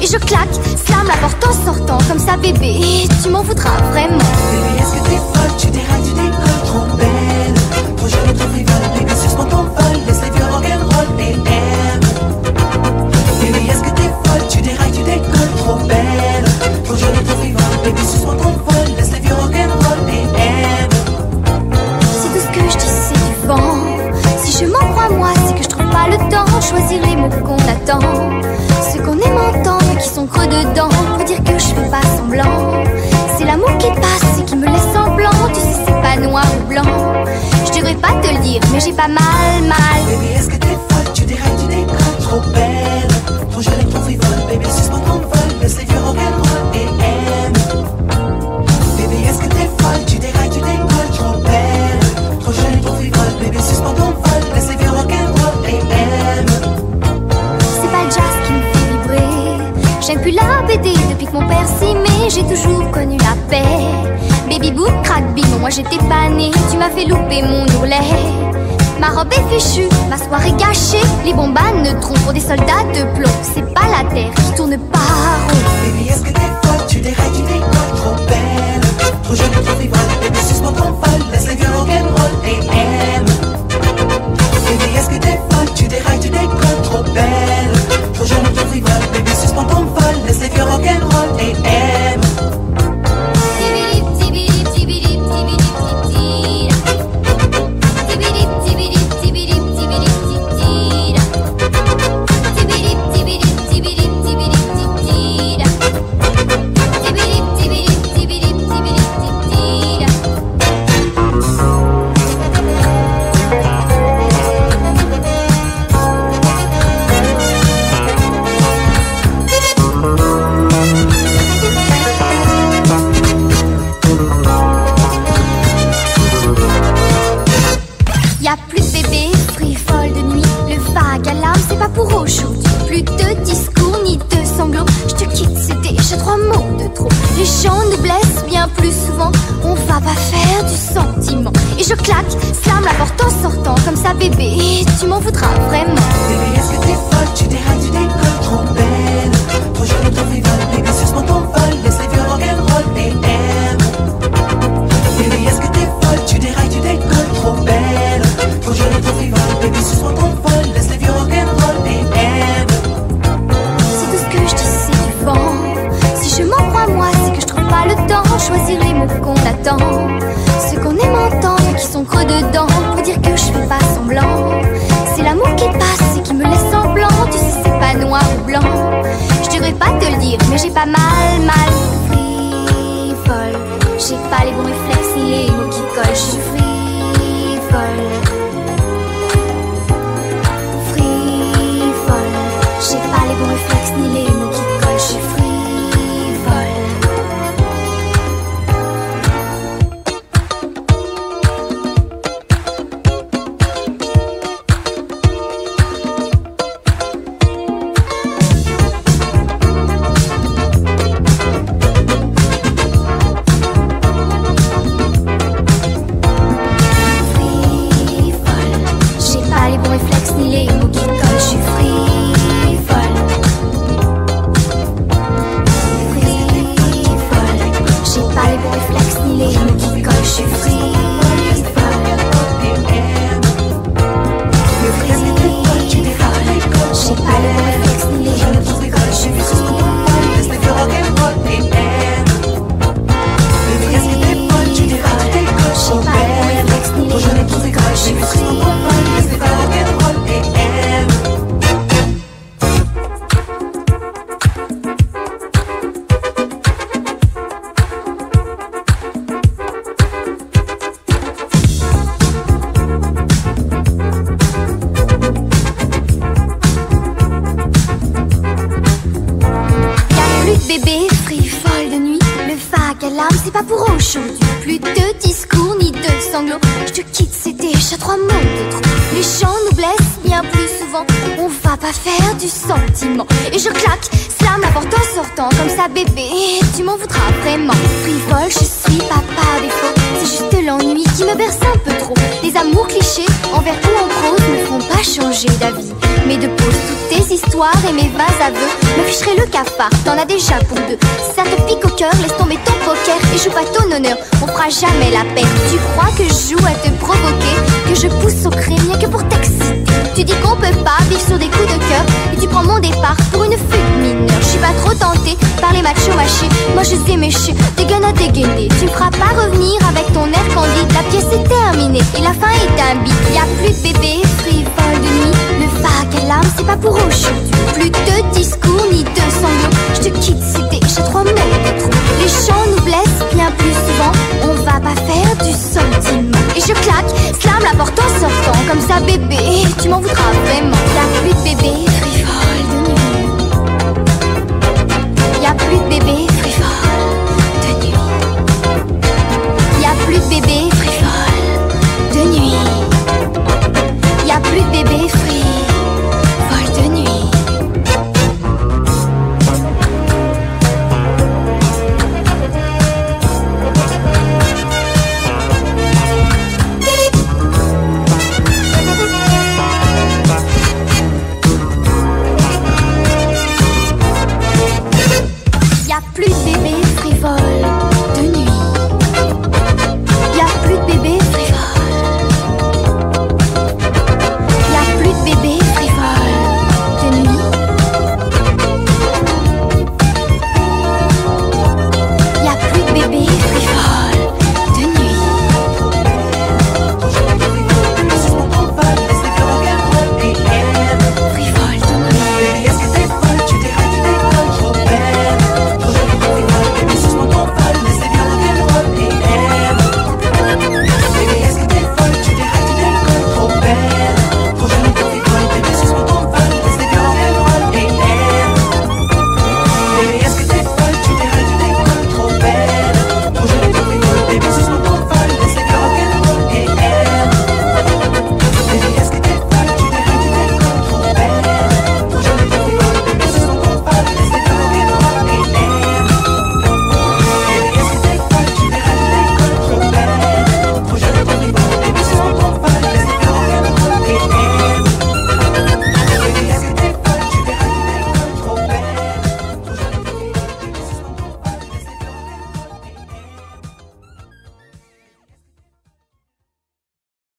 Et je claque, slam la porte en sortant, comme ça bébé, tu m'en voudras vraiment. Bébé, est-ce que t'es folle? Tu dérailles, tu décolles, trop belle. Trop jeune et trop frivole, bébé, suce-moi ton dedans, pour dire que je fais pas semblant. C'est l'amour qui passe et qui me laisse en blanc. Tu sais, c'est pas noir ou blanc. Je devrais pas te le dire, mais j'ai pas mal, mal. Bébé, est-ce que t'es folle? Tu dérailles, tu décolles, trop belle. Depuis que mon père s'y met. J'ai toujours connu la paix. Baby boot, crack bing, moi j'étais pas née. Tu m'as fait louper mon ourlet. Ma robe est fichue, ma soirée gâchée. Les bombes à neutrons pour des soldats de plomb. C'est pas la terre qui tourne pas rond. 8 a.m. trop. Les chants nous blessent bien plus souvent. On va pas faire du sentiment. Et je claque, slam la porte en sortant. Comme ça, bébé, tu m'en voudras vraiment. Bébé, est-ce que t'es folle? Tu dérailles, tu décolles, trop belle. Trop jeune et trop frivole, Choisir les mots qu'on attend, ceux qu'on aime entendre, qui sont creux dedans, pour dire que je fais pas semblant. C'est l'amour qui passe et qui me laisse en blanc. Tu sais, c'est pas noir ou blanc. Je devrais pas te le dire, mais j'ai pas mal, mal. Frivole, j'ai pas les bons réflexes ni les mots qui collent. Je suis frivole. Réflexes ni les mots qui collent, je suis frivole. Pas pour aujourd'hui. Plus de discours ni de sanglots. Je te quitte, c'est déjà trois mots de trop. Les chants nous blessent bien plus souvent. On va pas faire du sentiment. Et je claque, slam la porte en sortant. Comme ça, bébé, tu m'en voudras vraiment. Frivole, je suis pas par défaut. C'est juste l'ennui qui me berce un peu trop. Les amours clichés, envers ou en prose, ne font pas changer d'avis. Mais de soir et mes vains aveux. Me ficherai le cafard, t'en as déjà pour deux. Si ça te pique au cœur, laisse tomber ton poker Et joue pas ton honneur, on fera jamais la paix. Tu crois que je joue à te provoquer Que je pousse au crime rien que pour t'exciter. Tu dis qu'on peut pas vivre sur des coups de cœur Et tu prends mon départ pour une fuite mineure. Je suis pas trop tentée par les machos machés Moi je des gueules à dégainer Tu me feras pas revenir avec ton air candide. La pièce est terminée et la fin est un bit Y a plus de bébé, Plus de discours ni de sanglots. Je te quitte c'était j'ai trois mots de trop Les chants nous blessent bien plus souvent. On va pas faire du sentiment. Et je claque, slam la porte en sortant Comme ça bébé, tu m'en voudras vraiment. La bébé